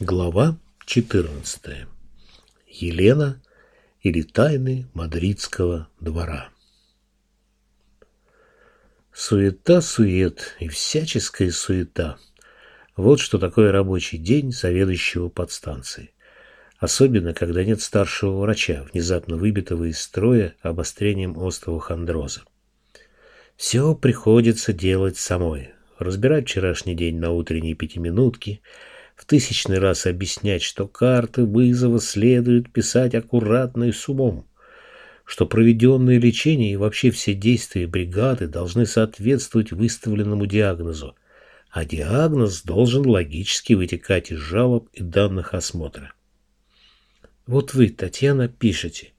Глава 14. Елена или тайны мадридского двора. Суета-сует и всяческая суета. Вот что такое рабочий день заведующего подстанции. Особенно, когда нет старшего врача, внезапно выбитого из строя обострением остеохондроза. Все приходится делать самой. Разбирать вчерашний день на утренние пятиминутки – в тысячный раз объяснять, что карты вызова следует писать аккуратно и с умом, что проведенное лечение и вообще все действия бригады должны соответствовать выставленному диагнозу, а диагноз должен логически вытекать из жалоб и данных осмотра. Вот вы, Татьяна, пишете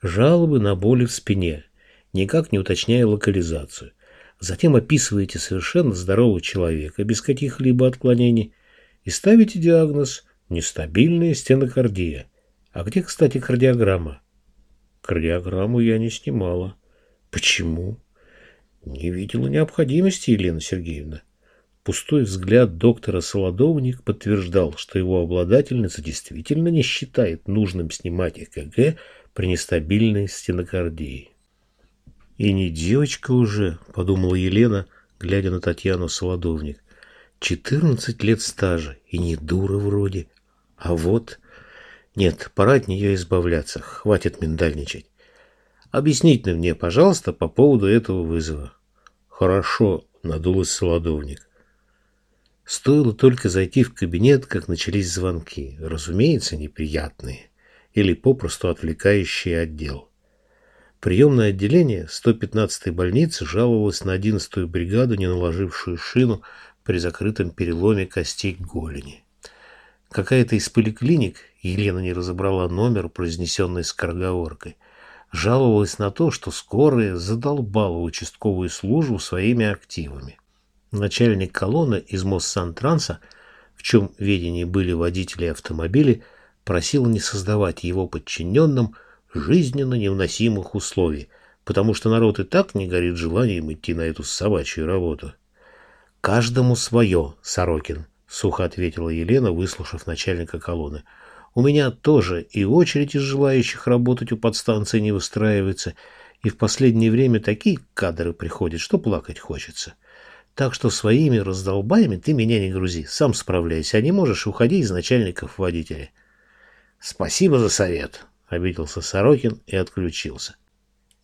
жалобы на боли в спине, никак не уточняя локализацию. Затем описываете совершенно здорового человека без каких-либо отклонений, и ставите диагноз «нестабильная стенокардия». А где, кстати, кардиограмма? Кардиограмму я не снимала. Почему? Не видела необходимости, Елена Сергеевна. Пустой взгляд доктора Солодовник подтверждал, что его обладательница действительно не считает нужным снимать ЭКГ при нестабильной стенокардии. «И не девочка уже», — подумала Елена, глядя на Татьяну Солодовник. Четырнадцать лет стажа, и не дура вроде. А вот... Нет, пора от нее избавляться, хватит миндальничать. Объясните мне, пожалуйста, по поводу этого вызова. Хорошо, надулась солодовник. Стоило только зайти в кабинет, как начались звонки, разумеется, неприятные или попросту отвлекающие отдел. Приемное отделение 115-й больницы жаловалось на 11-ю бригаду, не наложившую шину при закрытом переломе костей голени. Какая-то из поликлиник, Елена не разобрала номер, произнесенный скороговоркой, жаловалась на то, что скорая задолбала участковую службу своими активами. Начальник колонны из Моссантранса, в чем ведении были водители автомобилей, просил не создавать его подчиненным жизненно невыносимых условий, потому что народ и так не горит желанием идти на эту собачью работу. «Каждому свое, Сорокин», — сухо ответила Елена, выслушав начальника колонны. «У меня тоже и очередь из желающих работать у подстанции не выстраивается, и в последнее время такие кадры приходят, что плакать хочется. Так что своими раздолбаями ты меня не грузи, сам справляйся, а не можешь уходи из начальников водителя». «Спасибо за совет», — обиделся Сорокин и отключился.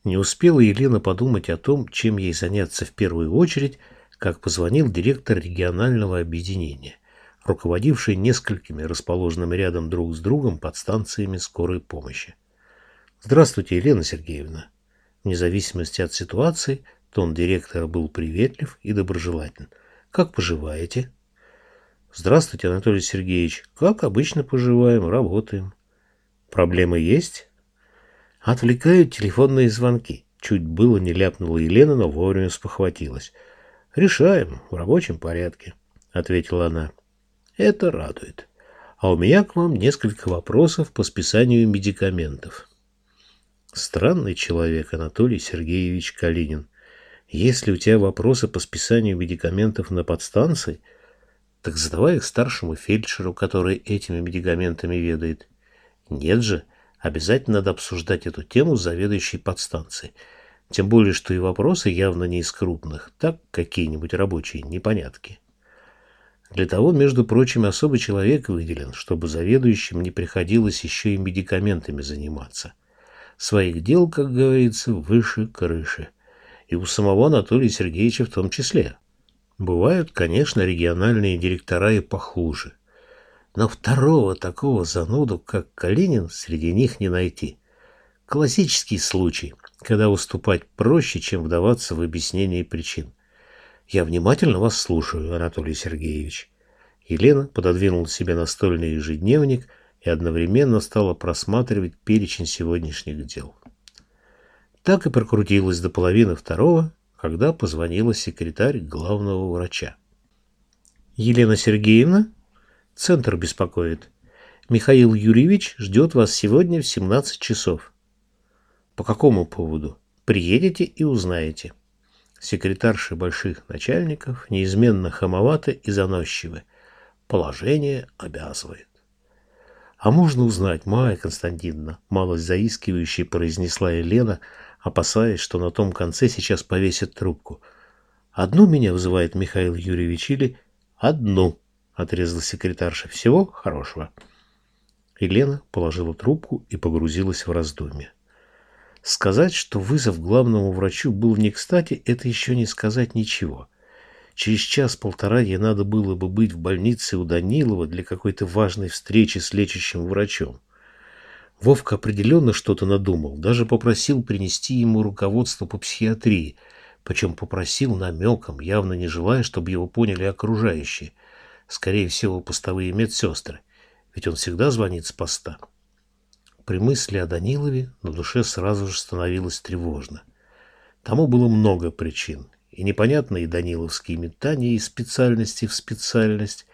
Не успела Елена подумать о том, чем ей заняться в первую очередь, как позвонил директор регионального объединения, руководивший несколькими расположенными рядом друг с другом подстанциями скорой помощи. «Здравствуйте, Елена Сергеевна». Вне зависимости от ситуации, тон директора был приветлив и доброжелателен. «Как поживаете?» «Здравствуйте, Анатолий Сергеевич. Как обычно поживаем, работаем». «Проблемы есть?» «Отвлекают телефонные звонки». Чуть было не ляпнула Елена, но вовремя спохватилась. Решаем в рабочем порядке, ответила она. Это радует. А у меня к вам несколько вопросов по списанию медикаментов. Странный человек Анатолий Сергеевич Калинин. Если у тебя вопросы по списанию медикаментов на подстанции, так задавай их старшему фельдшеру, который этими медикаментами ведает. Нет же, обязательно надо обсуждать эту тему с заведующей подстанцией. Тем более, что и вопросы явно не из крупных, так какие-нибудь рабочие непонятки. Для того, между прочим, особый человек выделен, чтобы заведующим не приходилось еще и медикаментами заниматься. Своих дел, как говорится, выше крыши. И у самого Анатолия Сергеевича в том числе. Бывают, конечно, региональные директора и похуже. Но второго такого зануду, как Калинин, среди них не найти. Классический случай – когда уступать проще, чем вдаваться в объяснение причин. Я внимательно вас слушаю, Анатолий Сергеевич. Елена пододвинула себе настольный ежедневник и одновременно стала просматривать перечень сегодняшних дел. Так и прокрутилась до половины второго, когда позвонила секретарь главного врача. «Елена Сергеевна?» «Центр беспокоит. Михаил Юрьевич ждет вас сегодня в 17 часов». По какому поводу? Приедете и узнаете. Секретарши больших начальников неизменно хамоваты и заносчивы. Положение обязывает. «А можно узнать, Майя Константиновна?» – малость заискивающе произнесла Елена, опасаясь, что на том конце сейчас повесят трубку. «Одну меня вызывает Михаил Юрьевич или...» «Одну», – отрезала секретарша. «Всего хорошего». Елена положила трубку и погрузилась в раздумье. Сказать, что вызов главному врачу был не кстати, это еще не сказать ничего. Через час-полтора ей надо было бы быть в больнице у Данилова для какой-то важной встречи с лечащим врачом. Вовка определенно что-то надумал, даже попросил принести ему руководство по психиатрии, причем попросил намеком, явно не желая, чтобы его поняли окружающие, скорее всего, постовые медсестры, ведь он всегда звонит с поста. При мысли о Данилове на душе сразу же становилось тревожно. Тому было много причин, и непонятные даниловские метания из специальности в специальность,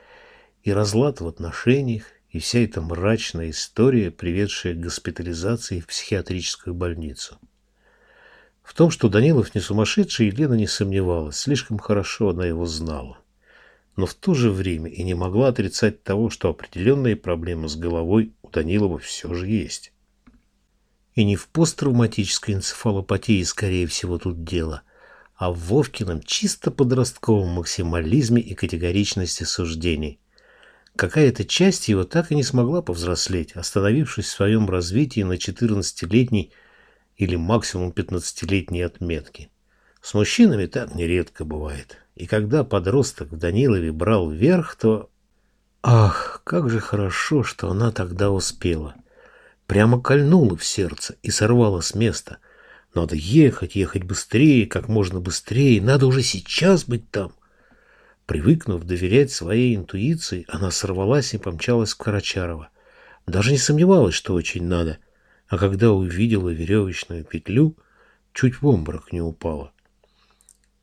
и разлад в отношениях, и вся эта мрачная история, приведшая к госпитализации в психиатрическую больницу. В том, что Данилов не сумасшедший, Елена не сомневалась, слишком хорошо она его знала. Но в то же время и не могла отрицать того, что определенные проблемы с головой Данилова все же есть. И не в посттравматической энцефалопатии, скорее всего, тут дело – а в Вовкином чисто подростковом максимализме и категоричности суждений. Какая-то часть его так и не смогла повзрослеть, остановившись в своем развитии на 14-летней или максимум 15-летней отметке. С мужчинами так нередко бывает. И когда подросток в Данилове брал верх, то... Ах, как же хорошо, что она тогда успела. Прямо кольнула в сердце и сорвала с места – надо ехать, ехать быстрее, как можно быстрее. Надо уже сейчас быть там. Привыкнув доверять своей интуиции, она сорвалась и помчалась в Карачарова. Даже не сомневалась, что очень надо. А когда увидела веревочную петлю, чуть в обморок не упала.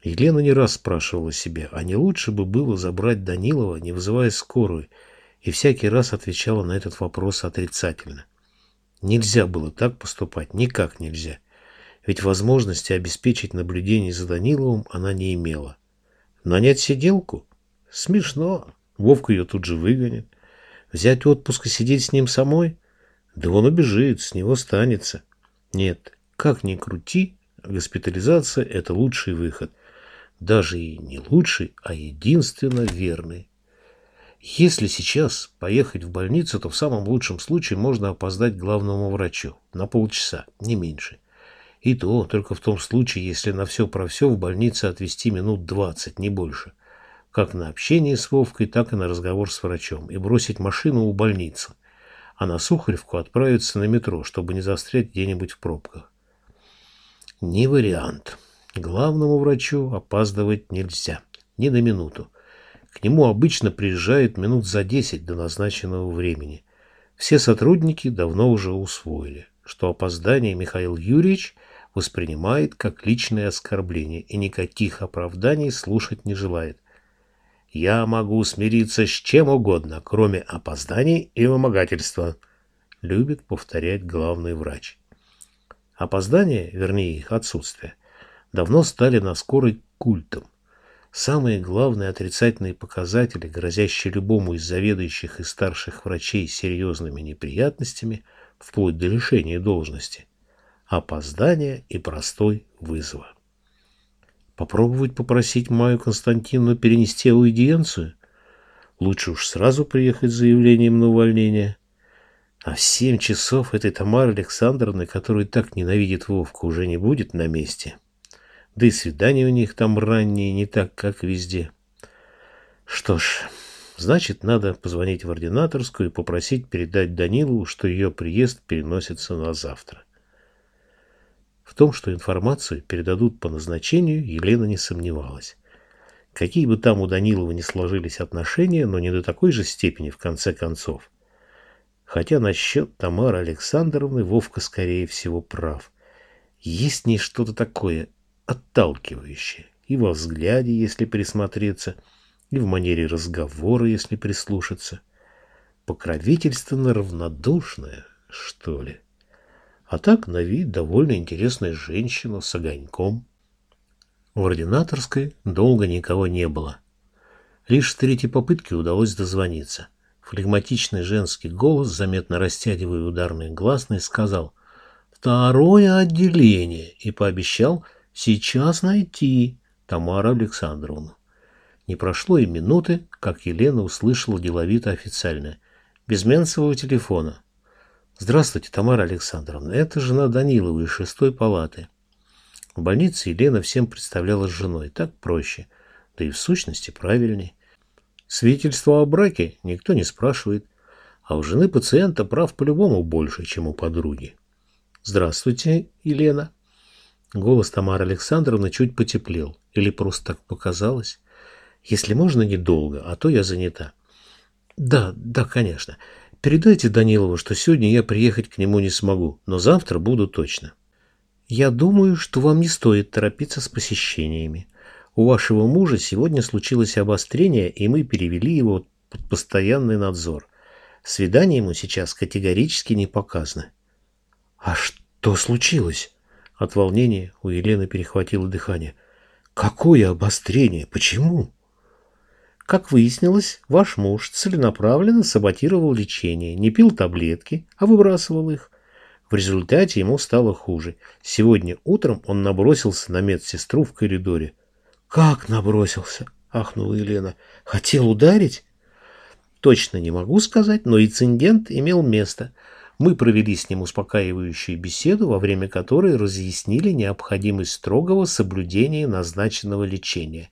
Елена не раз спрашивала себя, а не лучше бы было забрать Данилова, не вызывая скорую, и всякий раз отвечала на этот вопрос отрицательно. Нельзя было так поступать, никак нельзя ведь возможности обеспечить наблюдение за Даниловым она не имела. Нанять сиделку? Смешно. Вовка ее тут же выгонит. Взять отпуск и сидеть с ним самой? Да он убежит, с него станется. Нет, как ни крути, госпитализация – это лучший выход. Даже и не лучший, а единственно верный. Если сейчас поехать в больницу, то в самом лучшем случае можно опоздать к главному врачу на полчаса, не меньше. И то только в том случае, если на все про все в больнице отвести минут двадцать, не больше. Как на общение с Вовкой, так и на разговор с врачом. И бросить машину у больницы. А на Сухаревку отправиться на метро, чтобы не застрять где-нибудь в пробках. Не вариант. Главному врачу опаздывать нельзя. Ни на минуту. К нему обычно приезжают минут за десять до назначенного времени. Все сотрудники давно уже усвоили, что опоздание Михаил Юрьевич – воспринимает как личное оскорбление и никаких оправданий слушать не желает. «Я могу смириться с чем угодно, кроме опозданий и вымогательства», — любит повторять главный врач. Опоздания, вернее их отсутствие, давно стали на скорой культом. Самые главные отрицательные показатели, грозящие любому из заведующих и старших врачей серьезными неприятностями, вплоть до лишения должности, опоздание и простой вызова. Попробовать попросить Майю Константиновну перенести аудиенцию? Лучше уж сразу приехать с заявлением на увольнение. А в семь часов этой Тамары Александровны, которую так ненавидит Вовка, уже не будет на месте. Да и свидания у них там ранние, не так, как везде. Что ж, значит, надо позвонить в ординаторскую и попросить передать Данилу, что ее приезд переносится на завтра. В том, что информацию передадут по назначению, Елена не сомневалась. Какие бы там у Данилова ни сложились отношения, но не до такой же степени в конце концов. Хотя насчет Тамары Александровны Вовка, скорее всего, прав. Есть в что-то такое отталкивающее. И во взгляде, если присмотреться, и в манере разговора, если прислушаться. Покровительственно равнодушное, что ли. А так на вид довольно интересная женщина с огоньком. В ординаторской долго никого не было. Лишь с третьей попытки удалось дозвониться. Флегматичный женский голос, заметно растягивая ударные гласные, сказал «Второе отделение» и пообещал сейчас найти Тамару Александровну. Не прошло и минуты, как Елена услышала деловито официально. Без Менцевого телефона. «Здравствуйте, Тамара Александровна. Это жена Данилова из шестой палаты». В больнице Елена всем представлялась женой. Так проще. Да и в сущности правильней. Свидетельство о браке никто не спрашивает, а у жены пациента прав по-любому больше, чем у подруги. «Здравствуйте, Елена». Голос Тамары Александровны чуть потеплел. Или просто так показалось? Если можно, недолго, а то я занята. Да, да, конечно. Передайте Данилову, что сегодня я приехать к нему не смогу, но завтра буду точно. Я думаю, что вам не стоит торопиться с посещениями. У вашего мужа сегодня случилось обострение, и мы перевели его под постоянный надзор. Свидание ему сейчас категорически не показано. А что случилось? От волнения у Елены перехватило дыхание. Какое обострение? Почему? Как выяснилось, ваш муж целенаправленно саботировал лечение, не пил таблетки, а выбрасывал их. В результате ему стало хуже. Сегодня утром он набросился на медсестру в коридоре. «Как набросился?» — ахнула Елена. «Хотел ударить?» «Точно не могу сказать, но инцидент имел место. Мы провели с ним успокаивающую беседу, во время которой разъяснили необходимость строгого соблюдения назначенного лечения».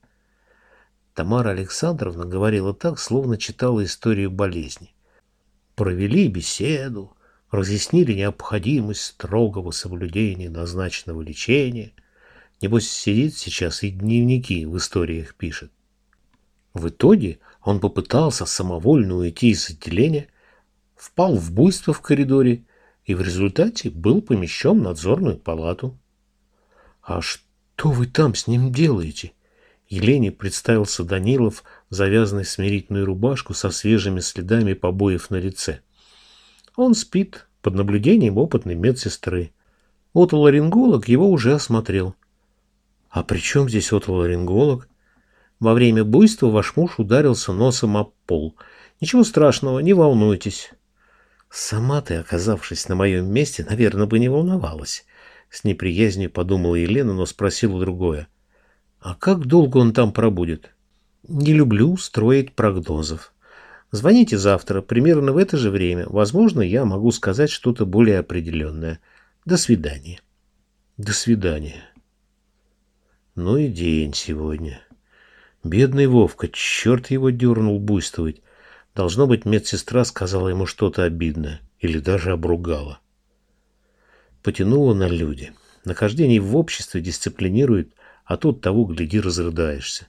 Тамара Александровна говорила так, словно читала историю болезни. «Провели беседу, разъяснили необходимость строгого соблюдения назначенного лечения». Небось, сидит сейчас и дневники в историях пишет. В итоге он попытался самовольно уйти из отделения, впал в буйство в коридоре и в результате был помещен в надзорную палату. «А что вы там с ним делаете?» Елене представился Данилов, завязанный смирительную рубашку со свежими следами побоев на лице. Он спит под наблюдением опытной медсестры. Отоларинголог его уже осмотрел. А при чем здесь отоларинголог? Во время буйства ваш муж ударился носом об пол. Ничего страшного, не волнуйтесь. Сама ты, оказавшись на моем месте, наверное, бы не волновалась. С неприязнью подумала Елена, но спросила другое. А как долго он там пробудет? Не люблю строить прогнозов. Звоните завтра, примерно в это же время. Возможно, я могу сказать что-то более определенное. До свидания. До свидания. Ну и день сегодня. Бедный Вовка, черт его дернул буйствовать. Должно быть, медсестра сказала ему что-то обидное или даже обругала. Потянуло на люди. Нахождение в обществе дисциплинирует, а тут того, гляди, разрыдаешься.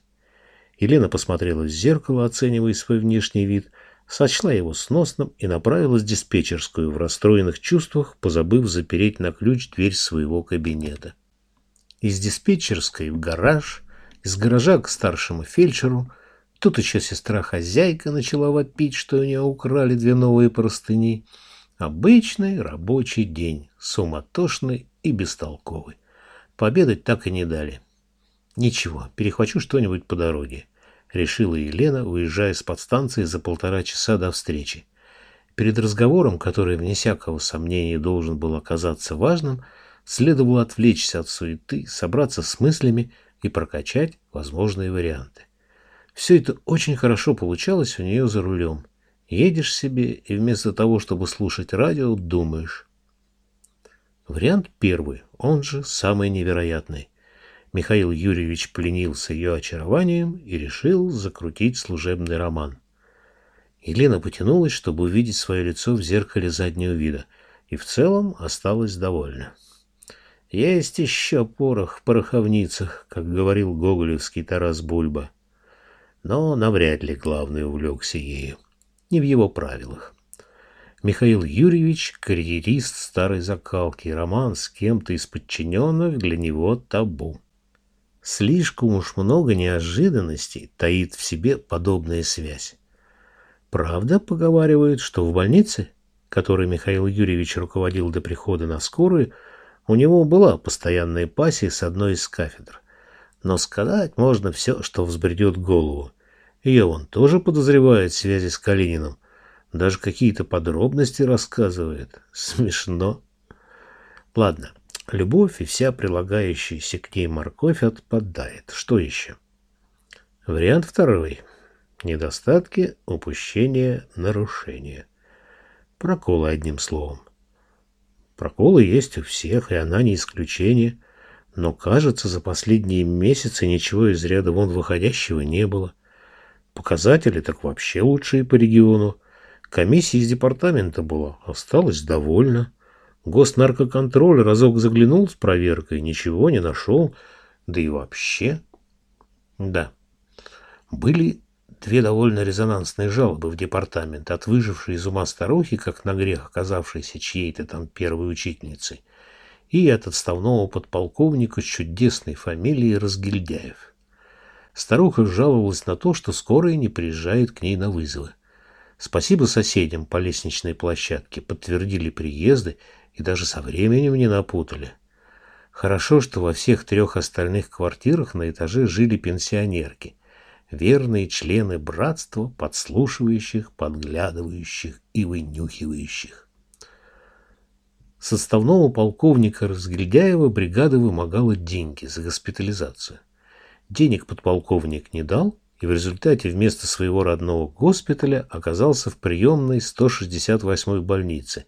Елена посмотрела в зеркало, оценивая свой внешний вид, сочла его сносным и направилась в диспетчерскую в расстроенных чувствах, позабыв запереть на ключ дверь своего кабинета. Из диспетчерской в гараж, из гаража к старшему фельдшеру. Тут еще сестра-хозяйка начала вопить, что у нее украли две новые простыни. Обычный рабочий день, суматошный и бестолковый. Пообедать так и не дали. Ничего, перехвачу что-нибудь по дороге, решила Елена, уезжая с подстанции за полтора часа до встречи. Перед разговором, который, вне всякого сомнения, должен был оказаться важным, Следовало отвлечься от суеты, собраться с мыслями и прокачать возможные варианты. Все это очень хорошо получалось у нее за рулем. Едешь себе и вместо того, чтобы слушать радио, думаешь. Вариант первый, он же самый невероятный. Михаил Юрьевич пленился ее очарованием и решил закрутить служебный роман. Елена потянулась, чтобы увидеть свое лицо в зеркале заднего вида, и в целом осталась довольна. Есть еще порох в пороховницах, как говорил гоголевский Тарас Бульба. Но навряд ли главный увлекся ею. Не в его правилах. Михаил Юрьевич – карьерист старой закалки, роман с кем-то из подчиненных для него табу. Слишком уж много неожиданностей таит в себе подобная связь. Правда, поговаривают, что в больнице, которой Михаил Юрьевич руководил до прихода на скорую, у него была постоянная пассия с одной из кафедр. Но сказать можно все, что взбредет голову. Ее он тоже подозревает в связи с Калининым. Даже какие-то подробности рассказывает. Смешно. Ладно, любовь и вся прилагающаяся к ней морковь отпадает. Что еще? Вариант второй. Недостатки, упущения, нарушения. Проколы одним словом. Проколы есть у всех, и она не исключение. Но, кажется, за последние месяцы ничего из ряда вон выходящего не было. Показатели так вообще лучшие по региону. Комиссия из департамента была, осталась довольна. Госнаркоконтроль разок заглянул с проверкой, ничего не нашел. Да и вообще... Да, были две довольно резонансные жалобы в департамент от выжившей из ума старухи, как на грех оказавшейся чьей-то там первой учительницей, и от отставного подполковника с чудесной фамилией Разгильдяев. Старуха жаловалась на то, что скорая не приезжает к ней на вызовы. Спасибо соседям по лестничной площадке, подтвердили приезды и даже со временем не напутали. Хорошо, что во всех трех остальных квартирах на этаже жили пенсионерки, верные члены братства, подслушивающих, подглядывающих и вынюхивающих. Составного полковника Разгильдяева бригада вымогала деньги за госпитализацию. Денег подполковник не дал, и в результате вместо своего родного госпиталя оказался в приемной 168-й больнице,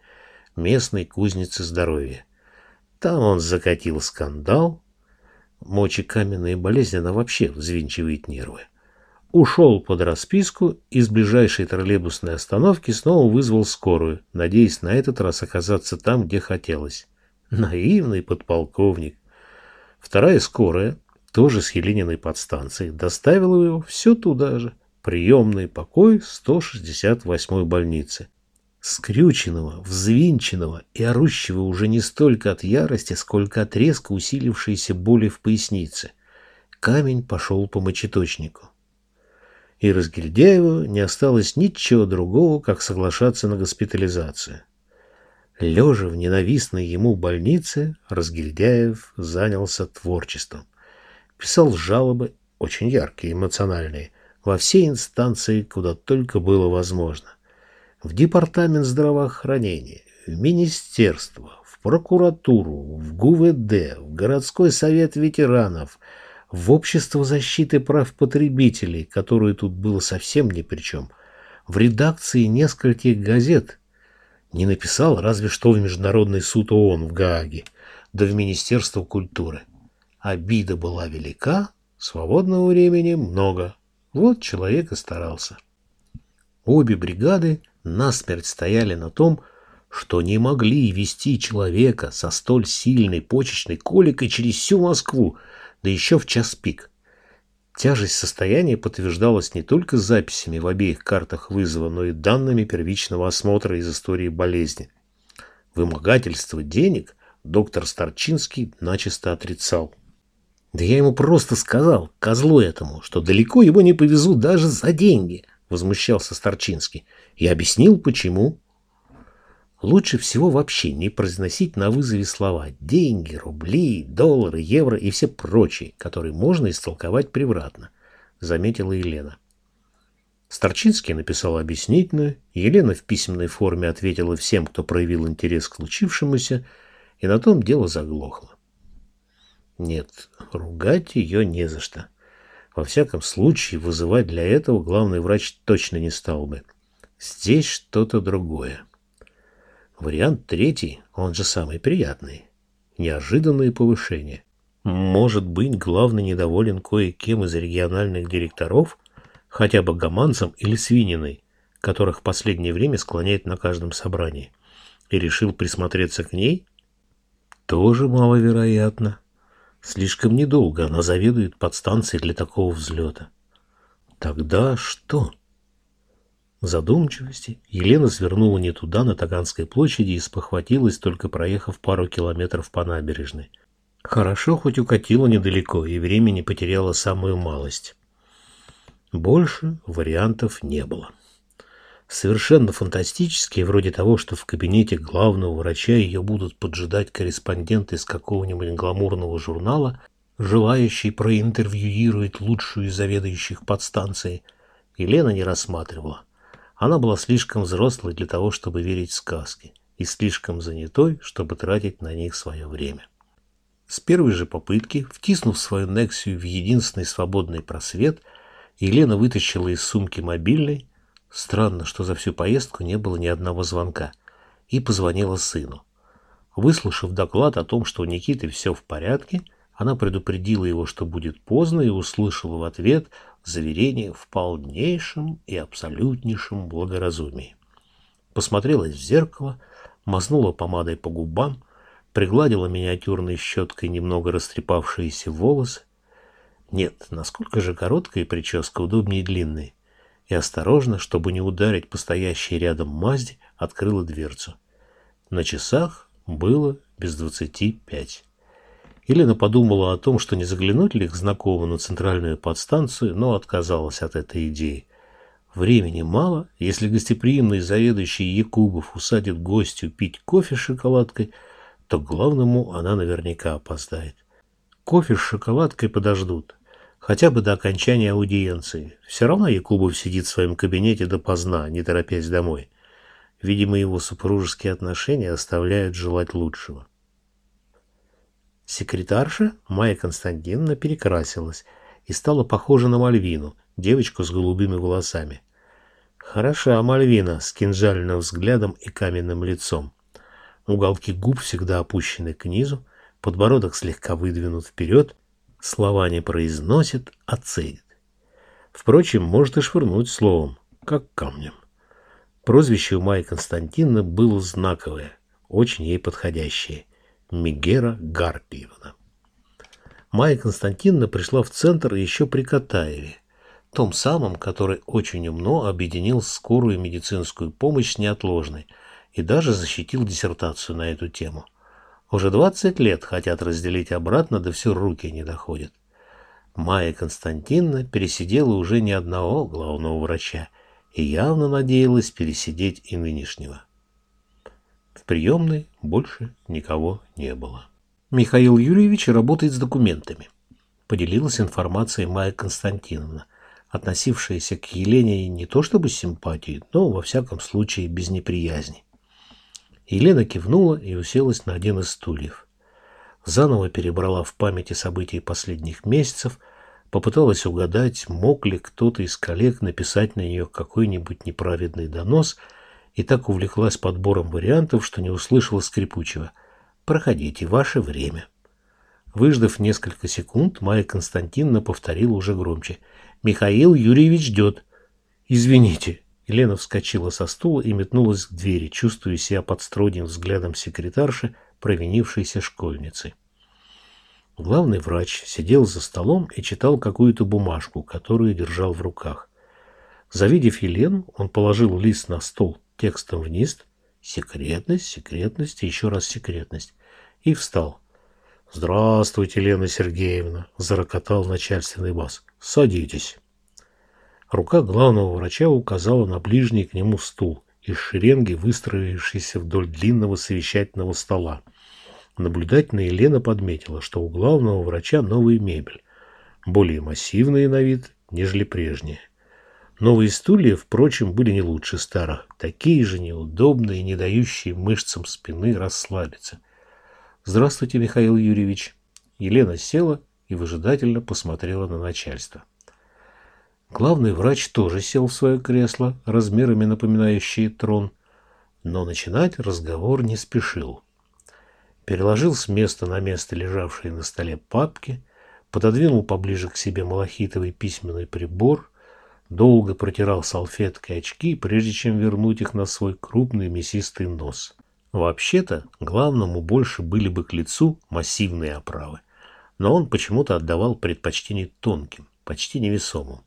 местной кузницы здоровья. Там он закатил скандал. Мочекаменная болезнь, она вообще взвинчивает нервы ушел под расписку и с ближайшей троллейбусной остановки снова вызвал скорую, надеясь на этот раз оказаться там, где хотелось. Наивный подполковник. Вторая скорая, тоже с Елениной подстанцией, доставила его все туда же, приемный покой 168-й больницы. Скрюченного, взвинченного и орущего уже не столько от ярости, сколько от резко усилившейся боли в пояснице. Камень пошел по мочеточнику и Разгильдяеву не осталось ничего другого, как соглашаться на госпитализацию. Лежа в ненавистной ему больнице, Разгильдяев занялся творчеством. Писал жалобы, очень яркие, эмоциональные, во все инстанции, куда только было возможно. В департамент здравоохранения, в министерство, в прокуратуру, в ГУВД, в городской совет ветеранов – в общество защиты прав потребителей, которое тут было совсем ни при чем, в редакции нескольких газет. Не написал разве что в Международный суд ООН в Гааге, да в Министерство культуры. Обида была велика, свободного времени много. Вот человек и старался. Обе бригады насмерть стояли на том, что не могли вести человека со столь сильной почечной коликой через всю Москву, да еще в час пик. Тяжесть состояния подтверждалась не только записями в обеих картах вызова, но и данными первичного осмотра из истории болезни. Вымогательство денег доктор Старчинский начисто отрицал. «Да я ему просто сказал, козлу этому, что далеко его не повезу даже за деньги», — возмущался Старчинский. «Я объяснил, почему». Лучше всего вообще не произносить на вызове слова «деньги», «рубли», «доллары», «евро» и все прочие, которые можно истолковать превратно, заметила Елена. Старчинский написал объяснительную, Елена в письменной форме ответила всем, кто проявил интерес к случившемуся, и на том дело заглохло. Нет, ругать ее не за что. Во всяком случае, вызывать для этого главный врач точно не стал бы. Здесь что-то другое. Вариант третий, он же самый приятный. Неожиданное повышение. Может быть, главный недоволен кое-кем из региональных директоров, хотя бы Гаманцем или Свининой, которых в последнее время склоняет на каждом собрании, и решил присмотреться к ней? Тоже маловероятно. Слишком недолго она заведует подстанцией для такого взлета. Тогда что? В задумчивости Елена свернула не туда, на Таганской площади, и спохватилась, только проехав пару километров по набережной. Хорошо, хоть укатила недалеко, и времени потеряла самую малость. Больше вариантов не было. Совершенно фантастические, вроде того, что в кабинете главного врача ее будут поджидать корреспонденты из какого-нибудь гламурного журнала, желающий проинтервьюировать лучшую из заведующих подстанцией, Елена не рассматривала Она была слишком взрослой для того, чтобы верить в сказки, и слишком занятой, чтобы тратить на них свое время. С первой же попытки, втиснув свою Нексию в единственный свободный просвет, Елена вытащила из сумки мобильный, странно, что за всю поездку не было ни одного звонка, и позвонила сыну. Выслушав доклад о том, что у Никиты все в порядке, она предупредила его, что будет поздно, и услышала в ответ заверение в полнейшем и абсолютнейшем благоразумии. Посмотрелась в зеркало, мазнула помадой по губам, пригладила миниатюрной щеткой немного растрепавшиеся волосы. Нет, насколько же короткая прическа удобнее длинной. И осторожно, чтобы не ударить по стоящей рядом Мазде, открыла дверцу. На часах было без двадцати пять. Елена подумала о том, что не заглянуть ли к знакомому на центральную подстанцию, но отказалась от этой идеи. Времени мало, если гостеприимный заведующий Якубов усадит гостю пить кофе с шоколадкой, то главному она наверняка опоздает. Кофе с шоколадкой подождут, хотя бы до окончания аудиенции. Все равно Якубов сидит в своем кабинете допоздна, не торопясь домой. Видимо, его супружеские отношения оставляют желать лучшего. Секретарша Майя Константиновна перекрасилась и стала похожа на Мальвину, девочку с голубыми волосами. Хороша Мальвина с кинжальным взглядом и каменным лицом. Уголки губ всегда опущены к низу, подбородок слегка выдвинут вперед, слова не произносит, а цедит. Впрочем, может и швырнуть словом, как камнем. Прозвище у Майи Константиновны было знаковое, очень ей подходящее. Мегера Гарпиевна. Майя Константиновна пришла в центр еще при Катаеве, том самом, который очень умно объединил скорую медицинскую помощь с неотложной и даже защитил диссертацию на эту тему. Уже 20 лет хотят разделить обратно, да все руки не доходят. Майя Константиновна пересидела уже ни одного главного врача и явно надеялась пересидеть и нынешнего. В приемной больше никого не было. Михаил Юрьевич работает с документами. Поделилась информацией Майя Константиновна, относившаяся к Елене не то чтобы симпатией, но, во всяком случае, без неприязни. Елена кивнула и уселась на один из стульев. Заново перебрала в памяти события последних месяцев, попыталась угадать, мог ли кто-то из коллег написать на нее какой-нибудь неправедный донос – и так увлеклась подбором вариантов, что не услышала скрипучего. «Проходите, ваше время». Выждав несколько секунд, Майя Константиновна повторила уже громче. «Михаил Юрьевич ждет». «Извините». Елена вскочила со стула и метнулась к двери, чувствуя себя под строгим взглядом секретарши, провинившейся школьницы. Главный врач сидел за столом и читал какую-то бумажку, которую держал в руках. Завидев Елену, он положил лист на стол, текстом вниз, секретность, секретность и еще раз секретность, и встал. «Здравствуйте, Лена Сергеевна!» – зарокотал начальственный бас. «Садитесь!» Рука главного врача указала на ближний к нему стул из шеренги, выстроившийся вдоль длинного совещательного стола. Наблюдательная Елена подметила, что у главного врача новая мебель, более массивная на вид, нежели прежняя. Новые стулья, впрочем, были не лучше старых, такие же неудобные, не дающие мышцам спины расслабиться. «Здравствуйте, Михаил Юрьевич». Елена села и выжидательно посмотрела на начальство. Главный врач тоже сел в свое кресло, размерами напоминающее трон, но начинать разговор не спешил. Переложил с места на место лежавшие на столе папки, пододвинул поближе к себе малахитовый письменный прибор, долго протирал салфеткой очки, прежде чем вернуть их на свой крупный мясистый нос. Вообще-то, главному больше были бы к лицу массивные оправы, но он почему-то отдавал предпочтение тонким, почти невесомым.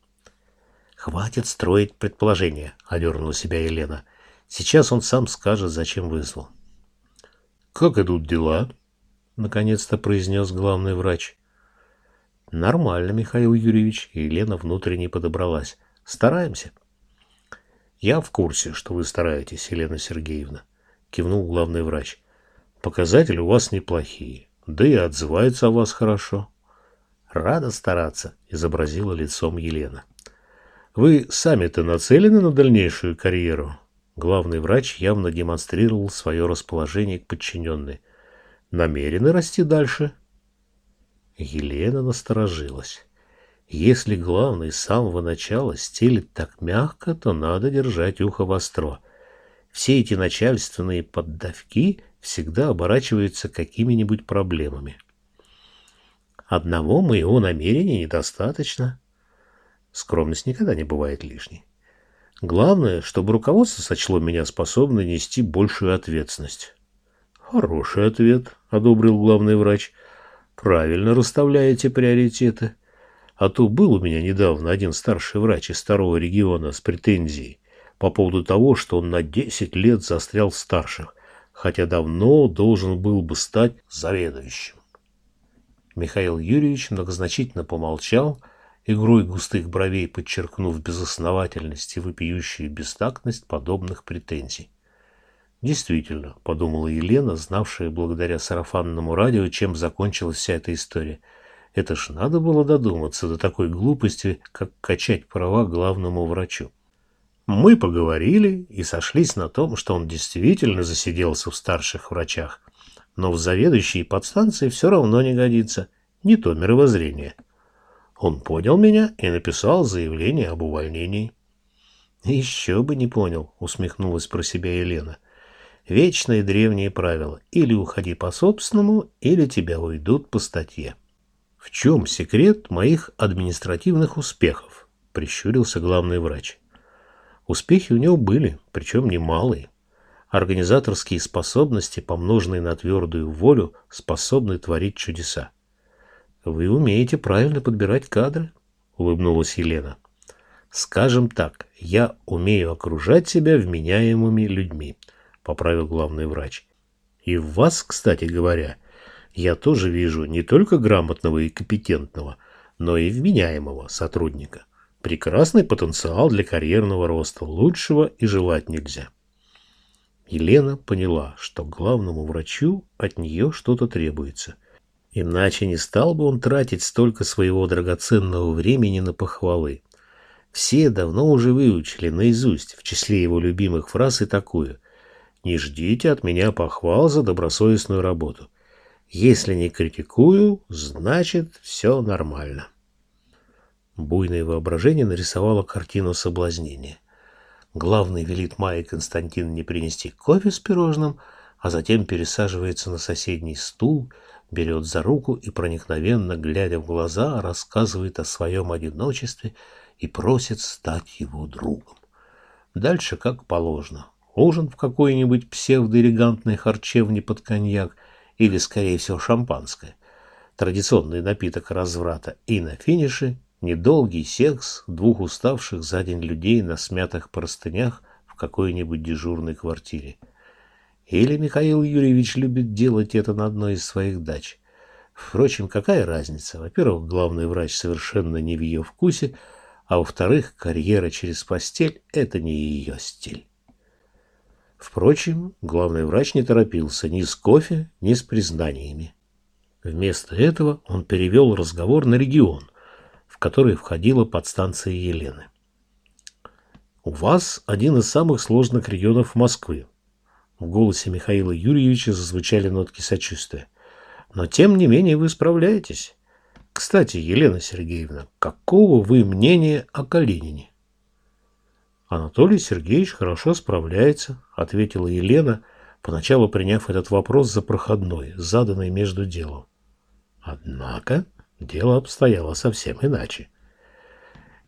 «Хватит строить предположения», — одернула себя Елена. «Сейчас он сам скажет, зачем вызвал». «Как идут дела?» — наконец-то произнес главный врач. «Нормально, Михаил Юрьевич», — Елена внутренне подобралась. Стараемся. Я в курсе, что вы стараетесь, Елена Сергеевна, кивнул главный врач. Показатели у вас неплохие, да и отзываются о вас хорошо. Рада стараться, изобразила лицом Елена. Вы сами-то нацелены на дальнейшую карьеру? Главный врач явно демонстрировал свое расположение к подчиненной. Намерены расти дальше? Елена насторожилась. Если главный с самого начала стелит так мягко, то надо держать ухо востро. Все эти начальственные поддавки всегда оборачиваются какими-нибудь проблемами. Одного моего намерения недостаточно. Скромность никогда не бывает лишней. Главное, чтобы руководство сочло меня способной нести большую ответственность. Хороший ответ, одобрил главный врач. Правильно расставляете приоритеты. А то был у меня недавно один старший врач из второго региона с претензией по поводу того, что он на 10 лет застрял в старших, хотя давно должен был бы стать заведующим. Михаил Юрьевич многозначительно помолчал, игрой густых бровей подчеркнув безосновательность и вопиющую бестактность подобных претензий. Действительно, подумала Елена, знавшая благодаря сарафанному радио, чем закончилась вся эта история. Это ж надо было додуматься до такой глупости, как качать права главному врачу. Мы поговорили и сошлись на том, что он действительно засиделся в старших врачах, но в заведующие подстанции все равно не годится, не то мировоззрение. Он понял меня и написал заявление об увольнении. «Еще бы не понял», — усмехнулась про себя Елена. «Вечные древние правила. Или уходи по собственному, или тебя уйдут по статье». «В чем секрет моих административных успехов?» — прищурился главный врач. Успехи у него были, причем немалые. Организаторские способности, помноженные на твердую волю, способны творить чудеса. Вы умеете правильно подбирать кадры, улыбнулась Елена. Скажем так, я умею окружать себя вменяемыми людьми, поправил главный врач. И в вас, кстати говоря, я тоже вижу не только грамотного и компетентного, но и вменяемого сотрудника. Прекрасный потенциал для карьерного роста, лучшего и желать нельзя. Елена поняла, что главному врачу от нее что-то требуется – Иначе не стал бы он тратить столько своего драгоценного времени на похвалы. Все давно уже выучили наизусть в числе его любимых фраз и такую «Не ждите от меня похвал за добросовестную работу. Если не критикую, значит, все нормально». Буйное воображение нарисовало картину соблазнения. Главный велит Майе Константиновне принести кофе с пирожным, а затем пересаживается на соседний стул – берет за руку и, проникновенно глядя в глаза, рассказывает о своем одиночестве и просит стать его другом. Дальше как положено. Ужин в какой-нибудь псевдоэлегантной харчевне под коньяк или, скорее всего, шампанское. Традиционный напиток разврата. И на финише недолгий секс двух уставших за день людей на смятых простынях в какой-нибудь дежурной квартире. Или Михаил Юрьевич любит делать это на одной из своих дач. Впрочем, какая разница? Во-первых, главный врач совершенно не в ее вкусе, а во-вторых, карьера через постель – это не ее стиль. Впрочем, главный врач не торопился ни с кофе, ни с признаниями. Вместо этого он перевел разговор на регион, в который входила подстанция Елены. «У вас один из самых сложных регионов Москвы», в голосе Михаила Юрьевича зазвучали нотки сочувствия. Но тем не менее вы справляетесь. Кстати, Елена Сергеевна, какого вы мнения о Калинине? Анатолий Сергеевич хорошо справляется, ответила Елена, поначалу приняв этот вопрос за проходной, заданный между делом. Однако дело обстояло совсем иначе.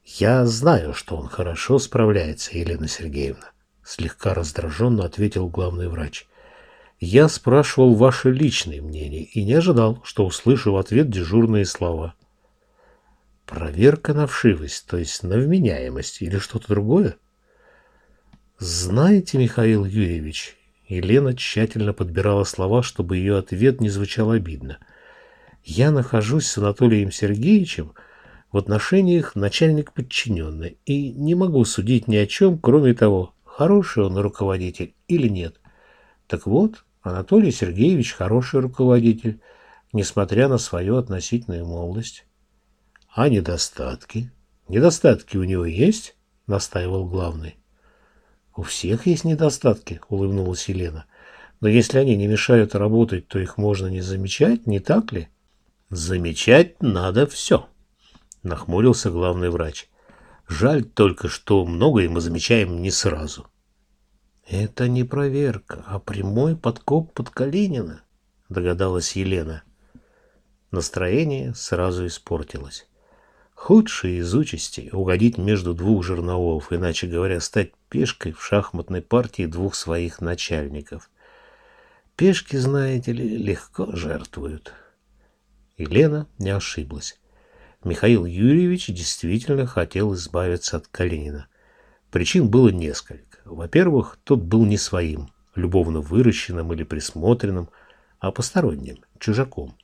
Я знаю, что он хорошо справляется, Елена Сергеевна слегка раздраженно ответил главный врач. Я спрашивал ваше личное мнение и не ожидал, что услышу в ответ дежурные слова. Проверка на вшивость, то есть на вменяемость или что-то другое? Знаете, Михаил Юрьевич, Елена тщательно подбирала слова, чтобы ее ответ не звучал обидно. Я нахожусь с Анатолием Сергеевичем в отношениях начальник-подчиненный и не могу судить ни о чем, кроме того, хороший он руководитель или нет. Так вот, Анатолий Сергеевич хороший руководитель, несмотря на свою относительную молодость. А недостатки? Недостатки у него есть? — настаивал главный. «У всех есть недостатки», — улыбнулась Елена. «Но если они не мешают работать, то их можно не замечать, не так ли?» «Замечать надо все», — нахмурился главный врач. «Жаль только, что многое мы замечаем не сразу». «Это не проверка, а прямой подкоп под Калинина», — догадалась Елена. Настроение сразу испортилось. Худшее из участей — угодить между двух жерновов, иначе говоря, стать пешкой в шахматной партии двух своих начальников. Пешки, знаете ли, легко жертвуют. Елена не ошиблась. Михаил Юрьевич действительно хотел избавиться от Калинина. Причин было несколько. Во-первых, тот был не своим, любовно выращенным или присмотренным, а посторонним, чужаком.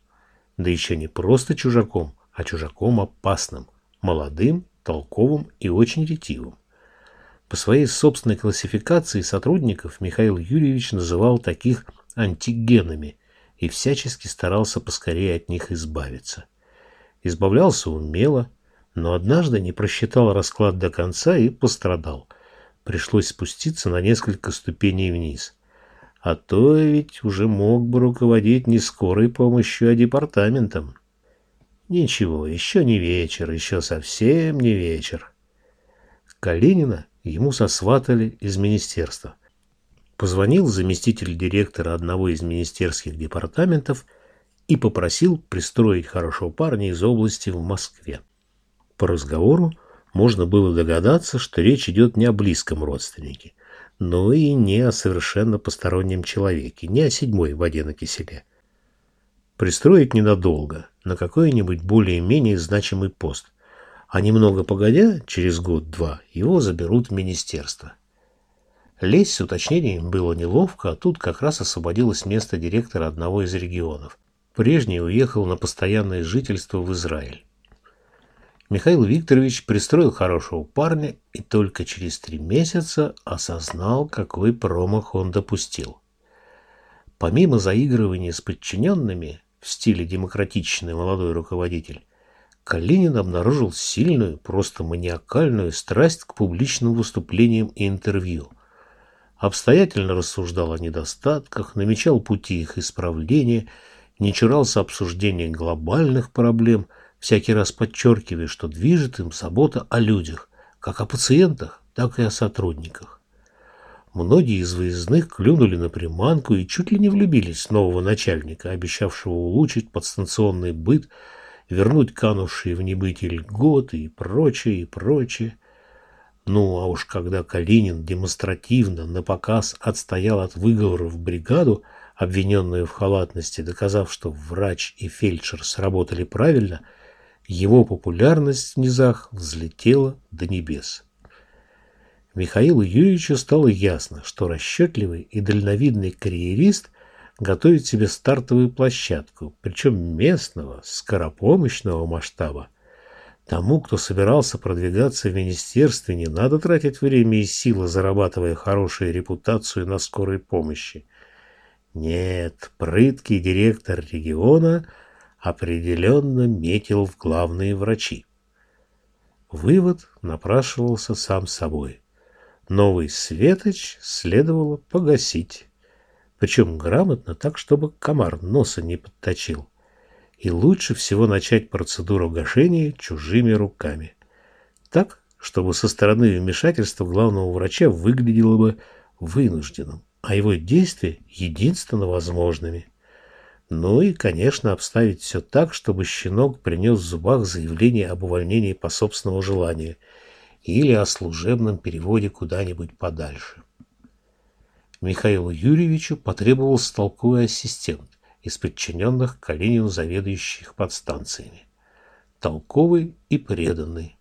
Да еще не просто чужаком, а чужаком опасным, молодым, толковым и очень ретивым. По своей собственной классификации сотрудников Михаил Юрьевич называл таких антигенами и всячески старался поскорее от них избавиться. Избавлялся умело, но однажды не просчитал расклад до конца и пострадал. Пришлось спуститься на несколько ступеней вниз. А то ведь уже мог бы руководить не скорой помощью, а департаментом. Ничего, еще не вечер, еще совсем не вечер. Калинина ему сосватали из министерства. Позвонил заместитель директора одного из министерских департаментов и попросил пристроить хорошего парня из области в Москве. По разговору можно было догадаться, что речь идет не о близком родственнике, но и не о совершенно постороннем человеке, не о седьмой воде на киселе. Пристроить ненадолго, на какой-нибудь более-менее значимый пост, а немного погодя, через год-два, его заберут в министерство. Лезть с уточнением было неловко, а тут как раз освободилось место директора одного из регионов. Прежний уехал на постоянное жительство в Израиль. Михаил Викторович пристроил хорошего парня и только через три месяца осознал, какой промах он допустил. Помимо заигрывания с подчиненными в стиле демократичный молодой руководитель, Калинин обнаружил сильную, просто маниакальную страсть к публичным выступлениям и интервью. Обстоятельно рассуждал о недостатках, намечал пути их исправления, не чурался обсуждения глобальных проблем, всякий раз подчеркивая, что движет им забота о людях, как о пациентах, так и о сотрудниках. Многие из выездных клюнули на приманку и чуть ли не влюбились в нового начальника, обещавшего улучшить подстанционный быт, вернуть канувшие в небытие льготы и прочее, и прочее. Ну, а уж когда Калинин демонстративно на показ отстоял от выговоров бригаду, обвиненную в халатности, доказав, что врач и фельдшер сработали правильно, его популярность в низах взлетела до небес. Михаилу Юрьевичу стало ясно, что расчетливый и дальновидный карьерист готовит себе стартовую площадку, причем местного, скоропомощного масштаба. Тому, кто собирался продвигаться в министерстве, не надо тратить время и силы, зарабатывая хорошую репутацию на скорой помощи. Нет, прыткий директор региона определенно метил в главные врачи. Вывод напрашивался сам собой. Новый светоч следовало погасить. Причем грамотно, так, чтобы комар носа не подточил. И лучше всего начать процедуру гашения чужими руками. Так, чтобы со стороны вмешательства главного врача выглядело бы вынужденным, а его действия единственно возможными. Ну и, конечно, обставить все так, чтобы щенок принес в зубах заявление об увольнении по собственному желанию или о служебном переводе куда-нибудь подальше. Михаилу Юрьевичу потребовался толковый ассистент из подчиненных Калинину заведующих подстанциями. Толковый и преданный.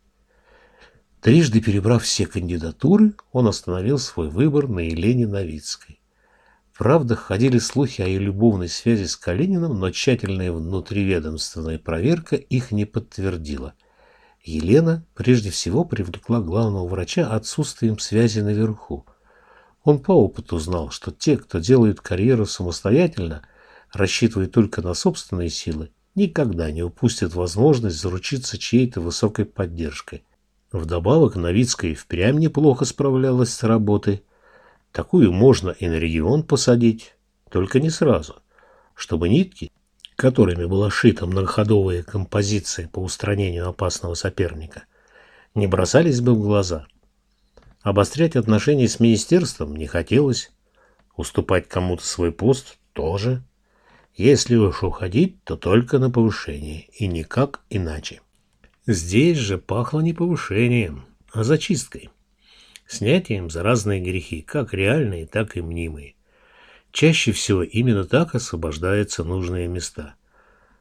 Трижды перебрав все кандидатуры, он остановил свой выбор на Елене Новицкой. Правда, ходили слухи о ее любовной связи с Калининым, но тщательная внутриведомственная проверка их не подтвердила. Елена прежде всего привлекла главного врача отсутствием связи наверху. Он по опыту знал, что те, кто делает карьеру самостоятельно, рассчитывая только на собственные силы, никогда не упустят возможность заручиться чьей-то высокой поддержкой. Вдобавок Новицкая впрямь неплохо справлялась с работой. Такую можно и на регион посадить, только не сразу, чтобы нитки, которыми была шита многоходовая композиция по устранению опасного соперника, не бросались бы в глаза. Обострять отношения с министерством не хотелось, уступать кому-то свой пост тоже. Если уж уходить, то только на повышение, и никак иначе. Здесь же пахло не повышением, а зачисткой. Снятием за разные грехи, как реальные, так и мнимые. Чаще всего именно так освобождаются нужные места.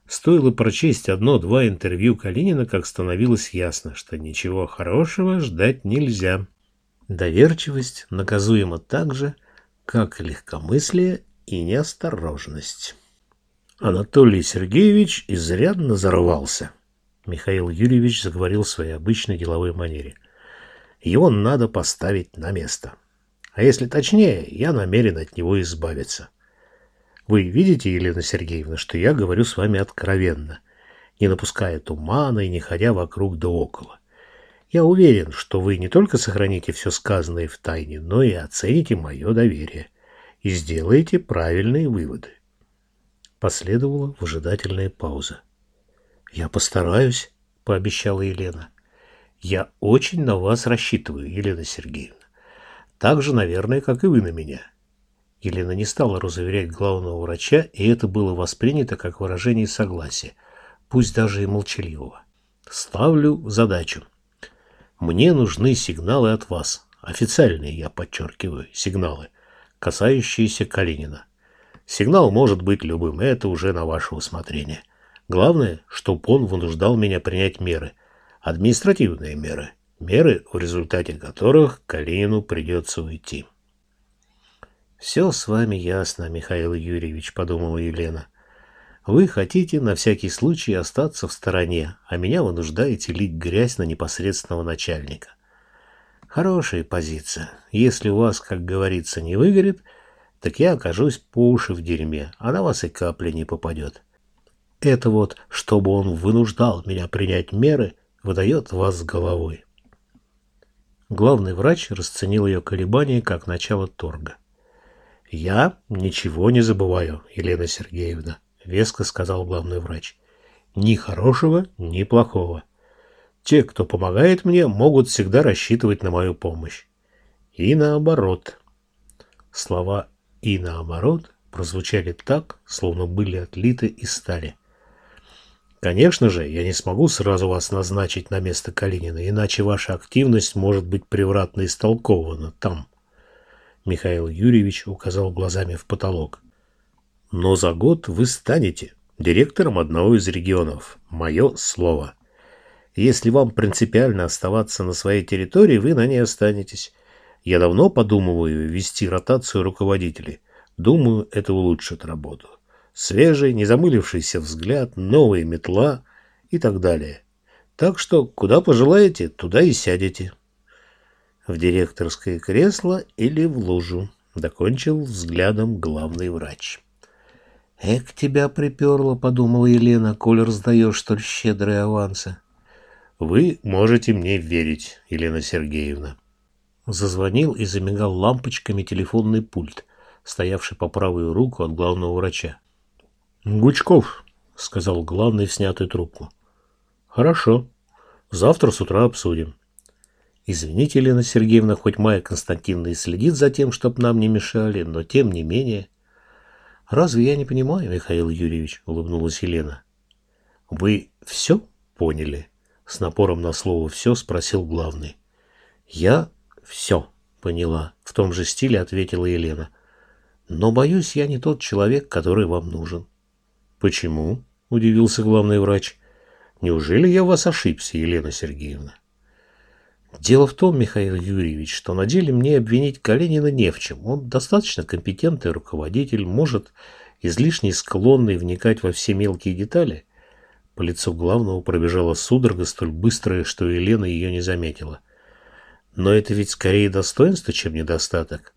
Стоило прочесть одно-два интервью Калинина, как становилось ясно, что ничего хорошего ждать нельзя. Доверчивость наказуема так же, как легкомыслие и неосторожность. Анатолий Сергеевич изрядно зарвался. Михаил Юрьевич заговорил в своей обычной деловой манере. Его надо поставить на место. А если точнее, я намерен от него избавиться. Вы видите, Елена Сергеевна, что я говорю с вами откровенно, не напуская тумана и не ходя вокруг да около. Я уверен, что вы не только сохраните все сказанное в тайне, но и оцените мое доверие и сделаете правильные выводы. Последовала выжидательная пауза. «Я постараюсь», — пообещала Елена. «Я очень на вас рассчитываю, Елена Сергеевна. Так же, наверное, как и вы на меня». Елена не стала разуверять главного врача, и это было воспринято как выражение согласия, пусть даже и молчаливого. «Ставлю задачу. Мне нужны сигналы от вас, официальные, я подчеркиваю, сигналы, касающиеся Калинина. Сигнал может быть любым, это уже на ваше усмотрение. Главное, чтобы он вынуждал меня принять меры, административные меры, меры, в результате которых Калинину придется уйти. «Все с вами ясно, Михаил Юрьевич», — подумала Елена. «Вы хотите на всякий случай остаться в стороне, а меня вынуждаете лить грязь на непосредственного начальника. Хорошая позиция. Если у вас, как говорится, не выгорит, так я окажусь по уши в дерьме, а на вас и капли не попадет. Это вот, чтобы он вынуждал меня принять меры, выдает вас с головой». Главный врач расценил ее колебания как начало торга. «Я ничего не забываю, Елена Сергеевна», — веско сказал главный врач. «Ни хорошего, ни плохого. Те, кто помогает мне, могут всегда рассчитывать на мою помощь. И наоборот». Слова «и наоборот» прозвучали так, словно были отлиты из стали. Конечно же, я не смогу сразу вас назначить на место Калинина, иначе ваша активность может быть превратно истолкована там, Михаил Юрьевич указал глазами в потолок. Но за год вы станете директором одного из регионов. Мое слово. Если вам принципиально оставаться на своей территории, вы на ней останетесь. Я давно подумываю вести ротацию руководителей. Думаю, это улучшит работу. Свежий, незамылившийся взгляд, новая метла и так далее. Так что, куда пожелаете, туда и сядете в директорское кресло или в лужу, докончил взглядом главный врач. «Эк, тебя приперло», — подумала Елена, — «коль раздаешь столь щедрые авансы». «Вы можете мне верить, Елена Сергеевна». Зазвонил и замигал лампочками телефонный пульт, стоявший по правую руку от главного врача. «Гучков», — сказал главный в снятую трубку. «Хорошо. Завтра с утра обсудим». Извините, Елена Сергеевна, хоть Майя Константиновна и следит за тем, чтоб нам не мешали, но тем не менее... Разве я не понимаю, Михаил Юрьевич, улыбнулась Елена. Вы все поняли? С напором на слово «все» спросил главный. Я все поняла, в том же стиле ответила Елена. Но, боюсь, я не тот человек, который вам нужен. Почему? Удивился главный врач. Неужели я вас ошибся, Елена Сергеевна? Дело в том, Михаил Юрьевич, что на деле мне обвинить Калинина не в чем. Он достаточно компетентный руководитель, может, излишне склонный вникать во все мелкие детали. По лицу главного пробежала судорога столь быстрая, что Елена ее не заметила. Но это ведь скорее достоинство, чем недостаток.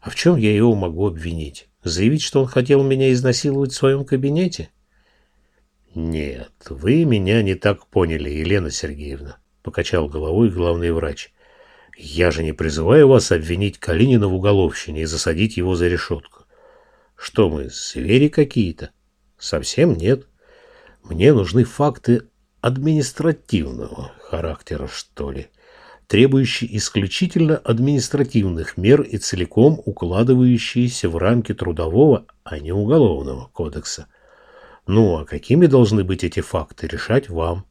А в чем я его могу обвинить? Заявить, что он хотел меня изнасиловать в своем кабинете? Нет, вы меня не так поняли, Елена Сергеевна покачал головой главный врач. Я же не призываю вас обвинить Калинина в уголовщине и засадить его за решетку. Что мы, звери какие-то? Совсем нет. Мне нужны факты административного характера, что ли, требующие исключительно административных мер и целиком укладывающиеся в рамки трудового, а не уголовного кодекса. Ну, а какими должны быть эти факты, решать вам.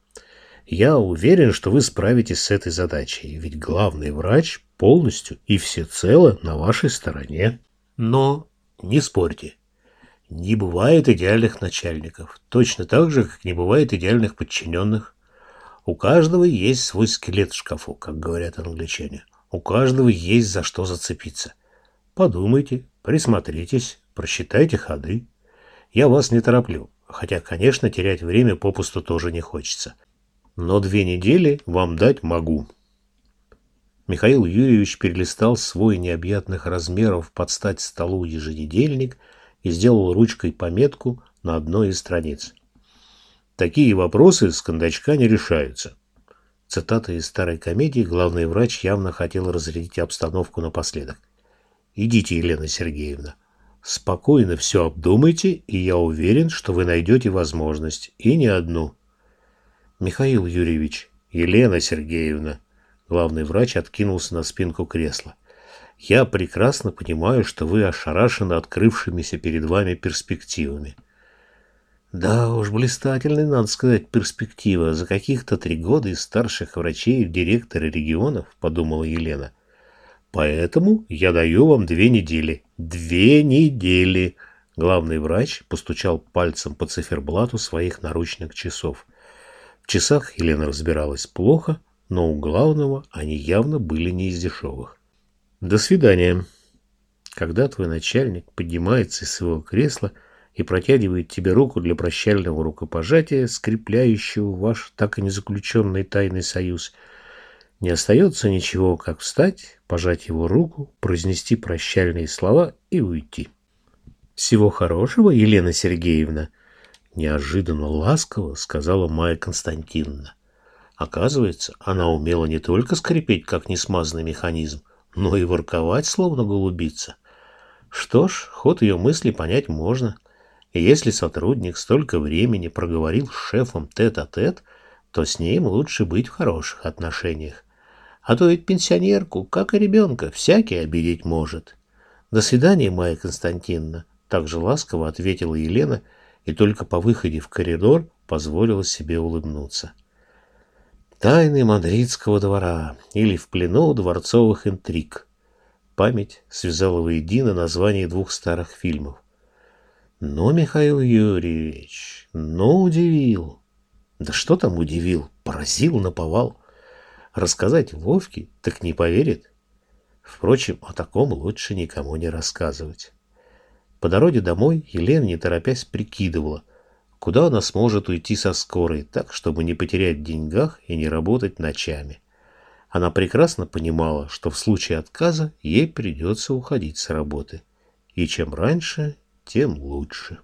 Я уверен, что вы справитесь с этой задачей, ведь главный врач полностью и всецело на вашей стороне. Но не спорьте. Не бывает идеальных начальников, точно так же, как не бывает идеальных подчиненных. У каждого есть свой скелет в шкафу, как говорят англичане. У каждого есть за что зацепиться. Подумайте, присмотритесь, просчитайте ходы. Я вас не тороплю, хотя, конечно, терять время попусту тоже не хочется. Но две недели вам дать могу. Михаил Юрьевич перелистал свой необъятных размеров под стать столу еженедельник – и сделал ручкой пометку на одной из страниц. Такие вопросы с кондачка не решаются. Цитата из старой комедии главный врач явно хотел разрядить обстановку напоследок. «Идите, Елена Сергеевна. Спокойно все обдумайте, и я уверен, что вы найдете возможность, и не одну». «Михаил Юрьевич, Елена Сергеевна». Главный врач откинулся на спинку кресла. Я прекрасно понимаю, что вы ошарашены открывшимися перед вами перспективами. Да уж, блистательная, надо сказать, перспектива. За каких-то три года из старших врачей в директоры регионов, подумала Елена. Поэтому я даю вам две недели. Две недели. Главный врач постучал пальцем по циферблату своих наручных часов. Часах Елена разбиралась плохо, но у главного они явно были не из дешевых. До свидания. Когда твой начальник поднимается из своего кресла и протягивает тебе руку для прощального рукопожатия, скрепляющего ваш так и не заключенный тайный союз, не остается ничего, как встать, пожать его руку, произнести прощальные слова и уйти. «Всего хорошего, Елена Сергеевна!» Неожиданно ласково сказала Майя Константиновна. Оказывается, она умела не только скрипеть, как несмазанный механизм, но и ворковать, словно голубица. Что ж, ход ее мысли понять можно. И если сотрудник столько времени проговорил с шефом тет-а-тет, -тет, то с ним лучше быть в хороших отношениях. А то ведь пенсионерку, как и ребенка, всякий обидеть может. До свидания, Майя Константиновна, также ласково ответила Елена и только по выходе в коридор позволила себе улыбнуться. Тайны мадридского двора или в плену дворцовых интриг. Память связала воедино название двух старых фильмов. Но Михаил Юрьевич, ну удивил. Да что там удивил, поразил, наповал. Рассказать Вовке так не поверит. Впрочем, о таком лучше никому не рассказывать. По дороге домой Елена, не торопясь, прикидывала, куда она сможет уйти со скорой, так, чтобы не потерять деньгах и не работать ночами. Она прекрасно понимала, что в случае отказа ей придется уходить с работы. И чем раньше, тем лучше.